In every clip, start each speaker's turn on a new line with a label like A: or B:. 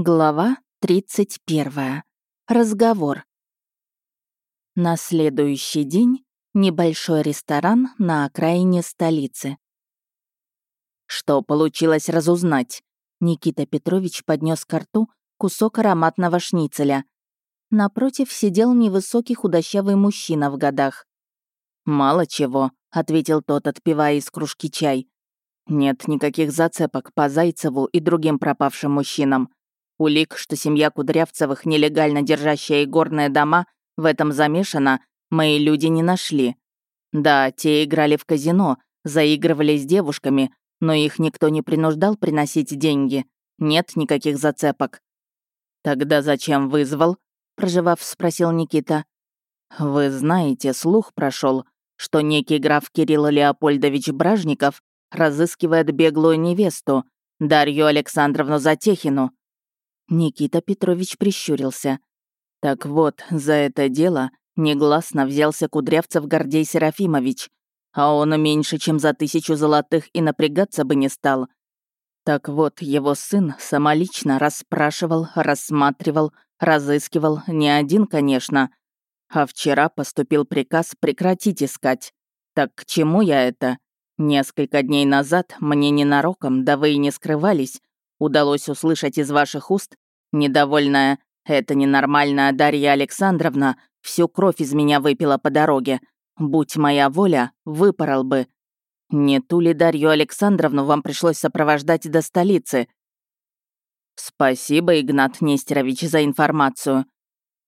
A: Глава 31. Разговор. На следующий день небольшой ресторан на окраине столицы. Что получилось разузнать? Никита Петрович поднес к рту кусок ароматного шницеля. Напротив сидел невысокий худощавый мужчина в годах. «Мало чего», — ответил тот, отпивая из кружки чай. «Нет никаких зацепок по Зайцеву и другим пропавшим мужчинам. Улик, что семья Кудрявцевых, нелегально держащая игорные дома, в этом замешана, мои люди не нашли. Да, те играли в казино, заигрывали с девушками, но их никто не принуждал приносить деньги. Нет никаких зацепок. «Тогда зачем вызвал?» — проживав, спросил Никита. «Вы знаете, слух прошел, что некий граф Кирилл Леопольдович Бражников разыскивает беглую невесту, Дарью Александровну Затехину. Никита Петрович прищурился. Так вот, за это дело негласно взялся Кудрявцев Гордей Серафимович, а он меньше, чем за тысячу золотых и напрягаться бы не стал. Так вот, его сын самолично расспрашивал, рассматривал, разыскивал, не один, конечно. А вчера поступил приказ прекратить искать. Так к чему я это? Несколько дней назад мне ненароком, да вы и не скрывались, удалось услышать из ваших уст, недовольная «Это ненормальная Дарья Александровна всю кровь из меня выпила по дороге. Будь моя воля, выпорол бы. Не ту ли Дарью Александровну вам пришлось сопровождать до столицы?» «Спасибо, Игнат Нестерович, за информацию».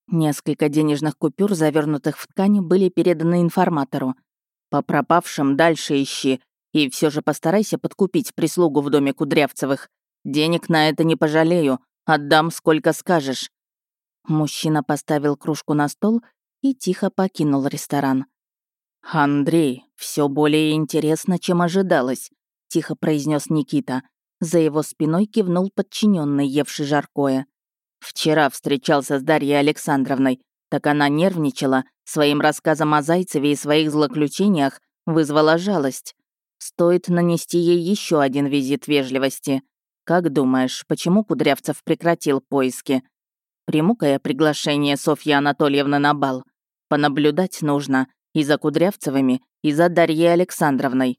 A: Несколько денежных купюр, завернутых в ткань, были переданы информатору. «По пропавшим дальше ищи, и все же постарайся подкупить прислугу в доме Кудрявцевых. Денег на это не пожалею, отдам сколько скажешь». Мужчина поставил кружку на стол и тихо покинул ресторан. «Андрей, все более интересно, чем ожидалось», — тихо произнес Никита. За его спиной кивнул подчиненный, евший жаркое. «Вчера встречался с Дарьей Александровной, так она нервничала, своим рассказом о Зайцеве и своих злоключениях вызвала жалость. Стоит нанести ей еще один визит вежливости. Как думаешь, почему Кудрявцев прекратил поиски? Приму-ка я приглашение Софьи Анатольевны на бал. Понаблюдать нужно и за Кудрявцевыми, и за Дарьей Александровной.